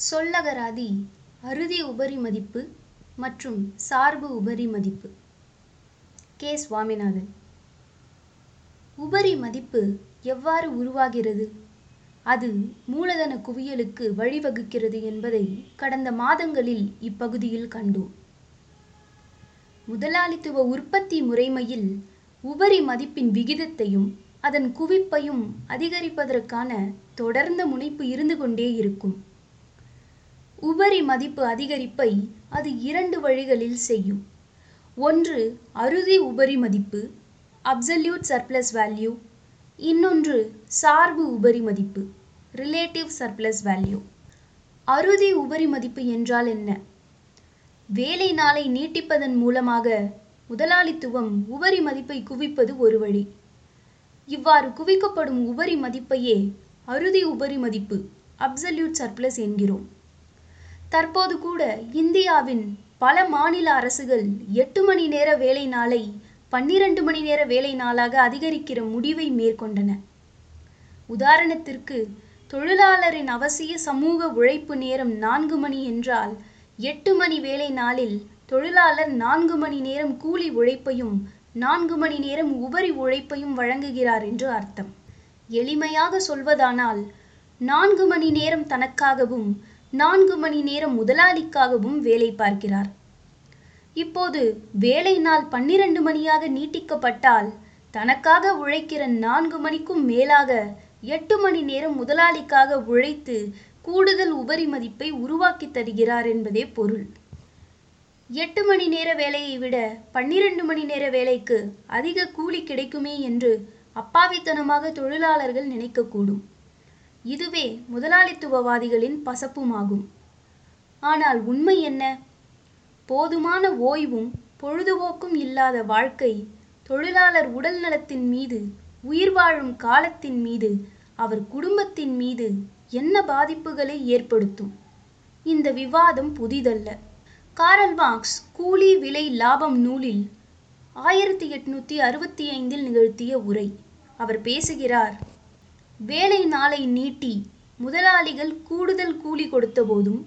சொல்லகராதி அறுதி உபரி மதிப்பு மற்றும் சார்பு உபரி மதிப்பு. கே. சுவாமிநாதன். உபரி மதிப்பு எவ்வாறு உருவாகிறது? அது மூலதன குவியலுக்கு வழிவகுக்கிறது என்பதை கடந்த மாதங்களில் இப்பகுதியில் கண்டோம். முதலாளித்துவ உற்பத்தி முறைமையில் உபரி மதிப்பின் விகிதத்தையும் அதன் குவிப்பையும் அதிகரிப்பதற்கான தொடர்ந்த முனைப்பு இருந்து கொண்டே இருக்கும். உபரி மதிப்பு அதிகரிப்பை அது இரண்டு வழிகளில் செய்யும். ஒன்று அறுதி உபரி மதிப்பு அப்சல்யூட் சர்ப்ளஸ் வேல்யூ இன்னொன்று சார்பு உபரி மதிப்பு ரிலேட்டிவ் சர்ப்ளஸ் வேல்யூ அறுதி உபரி மதிப்பு என்றால் என்ன? வேலை நாளை நீட்டிப்பதன் மூலமாக முதலாளித்துவம் உபரி மதிப்பை குவிப்பது ஒரு வழி. இவ்வாறு குவிக்கப்படும் உபரி மதிப்பையே அறுதி உபரி மதிப்பு அப்சல்யூட் சர்ப்ளஸ் என்கிறோம். தற்போது கூட இந்தியாவின் பல மாநில அரசுகள் எட்டு மணி நேர வேலை நாளை பன்னிரண்டு மணி நேர வேலை நாளாக அதிகரிக்கிற முடிவை மேற்கொண்டன. உதாரணத்திற்கு தொழிலாளரின் அவசிய சமூக உழைப்பு நேரம் நான்கு மணி என்றால் எட்டு மணி வேலை நாளில் தொழிலாளர் நான்கு மணி நேரம் கூலி உழைப்பையும் நான்கு மணி நேரம் உபரி உழைப்பையும் வழங்குகிறார் என்று அர்த்தம். எளிமையாக சொல்வதானால் நான்கு மணி நேரம் தனக்காகவும் நான்கு மணி நேரம் முதலாளிக்காகவும் வேலை பார்க்கிறார். இப்போது வேலை நாள் பன்னிரண்டு மணியாக நீட்டிக்கப்பட்டால் தனக்காக உழைக்கிற நான்கு மணிக்கும் மேலாக எட்டு மணி நேரம் முதலாளிக்காக உழைத்து கூடுதல் உபரி மதிப்பை உருவாக்கி தருகிறார் என்பதே பொருள். எட்டு மணி நேர வேலையை விட பன்னிரண்டு மணி நேர வேலைக்கு அதிக கூலி கிடைக்குமே என்று அப்பாவித்தனமாக தொழிலாளர்கள் நினைக்கக்கூடும். இதுவே முதலாளித்துவவாதிகளின் பசப்புமாகும். ஆனால் உண்மை என்ன? போதுமான ஓய்வும் பொழுதுபோக்கும் இல்லாத வாழ்க்கை தொழிலாளர் உடல் நலத்தின் மீது உயிர் வாழும் காலத்தின் மீது அவர் குடும்பத்தின் மீது என்ன பாதிப்புகளை ஏற்படுத்தும்? இந்த விவாதம் புதிதல்ல. காரல் மார்க்ஸ் கூலி விலை லாபம் நூலில் ஆயிரத்தி எட்நூத்தி அறுபத்தி ஐந்தில் நிகழ்த்திய உரை. அவர் பேசுகிறார் வேலை நாளை நீட்டி முதலாளிகள் கூடுதல் கூலி கொடுத்தபோதும்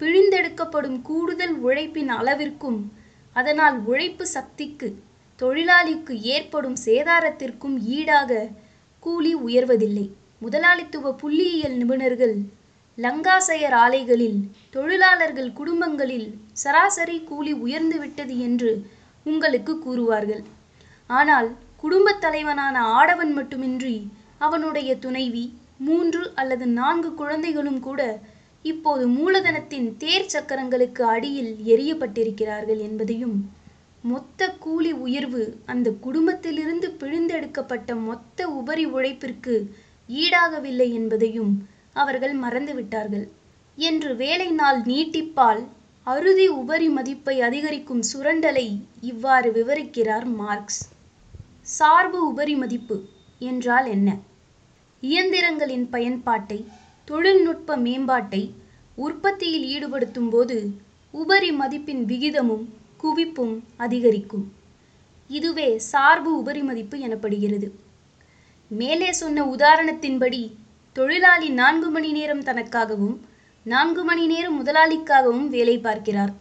பிழிந்தெடுக்கப்படும் கூடுதல் உழைப்பின் அளவிற்கும் அதனால் உழைப்பு சக்திக்கு தொழிலாளிக்கு ஏற்படும் சேதாரத்திற்கும் ஈடாக கூலி உயர்வதில்லை. முதலாளித்துவ புள்ளியியல் நிபுணர்கள் லங்காசையர் ஆலைகளில் தொழிலாளர்கள் குடும்பங்களில் சராசரி கூலி உயர்ந்துவிட்டது என்று உங்களுக்கு கூறுவார்கள். ஆனால் குடும்பத் தலைவனான ஆடவன் மட்டுமின்றி அவனுடைய துணைவி மூன்று அல்லது நான்கு குழந்தைகளும் கூட இப்போது மூலதனத்தின் தேர் சக்கரங்களுக்கு அடியில் எரியப்பட்டிருக்கிறார்கள் என்பதையும் மொத்த கூலி உயர்வு அந்த குடும்பத்திலிருந்து பிழிந்தெடுக்கப்பட்ட மொத்த உபரி உழைப்பிற்கு ஈடாகவில்லை என்பதையும் அவர்கள் மறந்துவிட்டார்கள். என்று வேலை நாள் நீட்டிப்பால் அறுதி உபரி மதிப்பை அதிகரிக்கும் சுரண்டலை இவ்வாறு விவரிக்கிறார் மார்க்ஸ். சார்பு உபரி மதிப்பு என்றால் என்ன? இயந்திரங்களின் பயன்பாட்டை தொழில்நுட்ப மேம்பாட்டை உற்பத்தியில் ஈடுபடுத்தும் போது உபரி மதிப்பின் விகிதமும் குவிப்பும் அதிகரிக்கும். இதுவே சார்பு உபரி மதிப்பு எனப்படுகிறது. மேலே சொன்ன உதாரணத்தின்படி தொழிலாளி நான்கு மணி நேரம் தனக்காகவும் நான்கு மணி நேரம் முதலாளிக்காகவும் வேலை பார்க்கிறார்.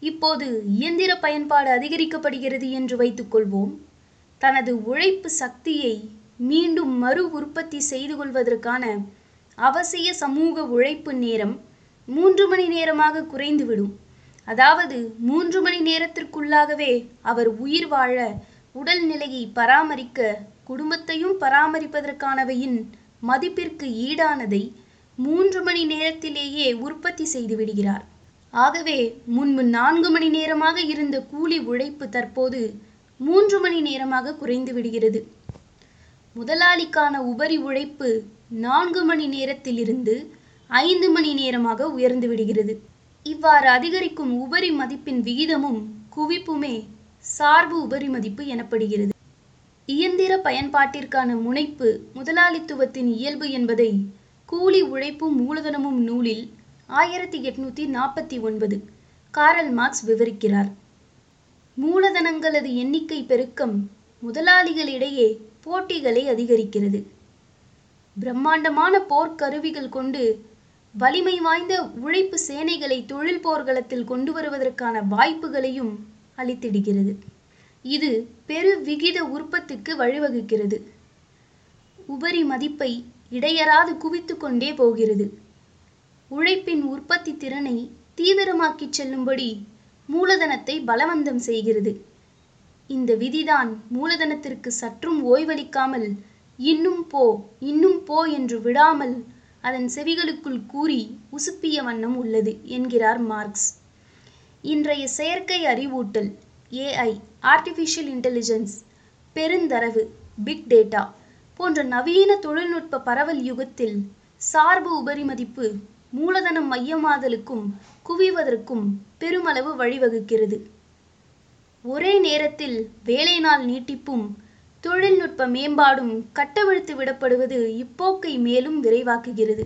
இப்போது இயந்திர பயன்பாடு அதிகரிக்கப்படுகிறது என்று வைத்துக்கொள்வோம். தனது உழைப்பு சக்தியை மீண்டும் மறு உற்பத்தி செய்து கொள்வதற்கான அவசிய சமூக உழைப்பு நேரம் மூன்று மணி நேரமாக குறைந்துவிடும். அதாவது மூன்று மணி நேரத்திற்குள்ளாகவே அவர் உயிர் வாழ உடல் நிலையை பராமரிக்க குடும்பத்தையும் பராமரிப்பதற்கானவையின் மதிப்பிற்கு ஈடானதை மூன்று மணி நேரத்திலேயே உற்பத்தி செய்து விடுகிறார். ஆகவே முன்பு நான்கு மணி நேரமாக இருந்த கூலி உழைப்பு தற்போது மூன்று மணி நேரமாக குறைந்து விடுகிறது. முதலாளிக்கான உபரி உழைப்பு நான்கு மணி நேரத்திலிருந்து ஐந்து மணி நேரமாக உயர்ந்து விடுகிறது. இவ்வாறு அதிகரிக்கும் உபரி மதிப்பின் விகிதமும் குவிப்புமே சார்பு உபரி மதிப்பு எனப்படுகிறது. இயந்திர பயன்பாட்டிற்கான முனைப்பு முதலாளித்துவத்தின் இயல்பு என்பதை கூலி உழைப்பும் மூலதனமும் நூலில் ஆயிரத்தி எட்நூத்தி நாற்பத்தி ஒன்பது. காரல் மார்க்ஸ் விவரிக்கிறார். மூலதனங்களது எண்ணிக்கை பெருக்கம் முதலாளிகளிடையே போட்டிகளை அதிகரிக்கிறது. பிரம்மாண்டமான போர்க்கருவிகள் கொண்டு வலிமை வாய்ந்த உழைப்பு சேனைகளை தொழில் போர்க்களத்தில் கொண்டு வருவதற்கான வாய்ப்புகளையும் அளித்திடுகிறது. இது பெரு விகித உற்பத்திக்கு வழிவகுக்கிறது. உபரி மதிப்பை இடையறாது குவித்து கொண்டே போகிறது. உழைப்பின் உற்பத்தி திறனை தீவிரமாக்கிச் செல்லும்படி மூலதனத்தை பலவந்தம் செய்கிறது. இந்த விதிதான் மூலதனத்திற்கு சற்றும் ஓய்வளிக்காமல் இன்னும் போ இன்னும் போ என்று விடாமல் அதன் செவிகளுக்குள் கூறி உசுப்பிய வண்ணம் உள்ளது என்கிறார் மார்க்ஸ். இன்றைய செயற்கை அறிவூட்டல் ஏஐ ஆர்டிஃபிஷியல் இன்டெலிஜென்ஸ் பெருந்தரவு பிக் டேட்டா போன்ற நவீன தொழில்நுட்ப பரவல் யுகத்தில் சார்பு உபரிமதிப்பு மூலதனம் மையமாதலுக்கும் குவிவதற்கும் பெருமளவு வழிவகுக்கிறது. ஒரே நேரத்தில் வேலை நாள் நீட்டிப்பும் தொழில்நுட்ப மேம்பாடும் கட்டவிழ்த்து விடப்படுவது இப்போக்கை மேலும் விரைவாக்குகிறது.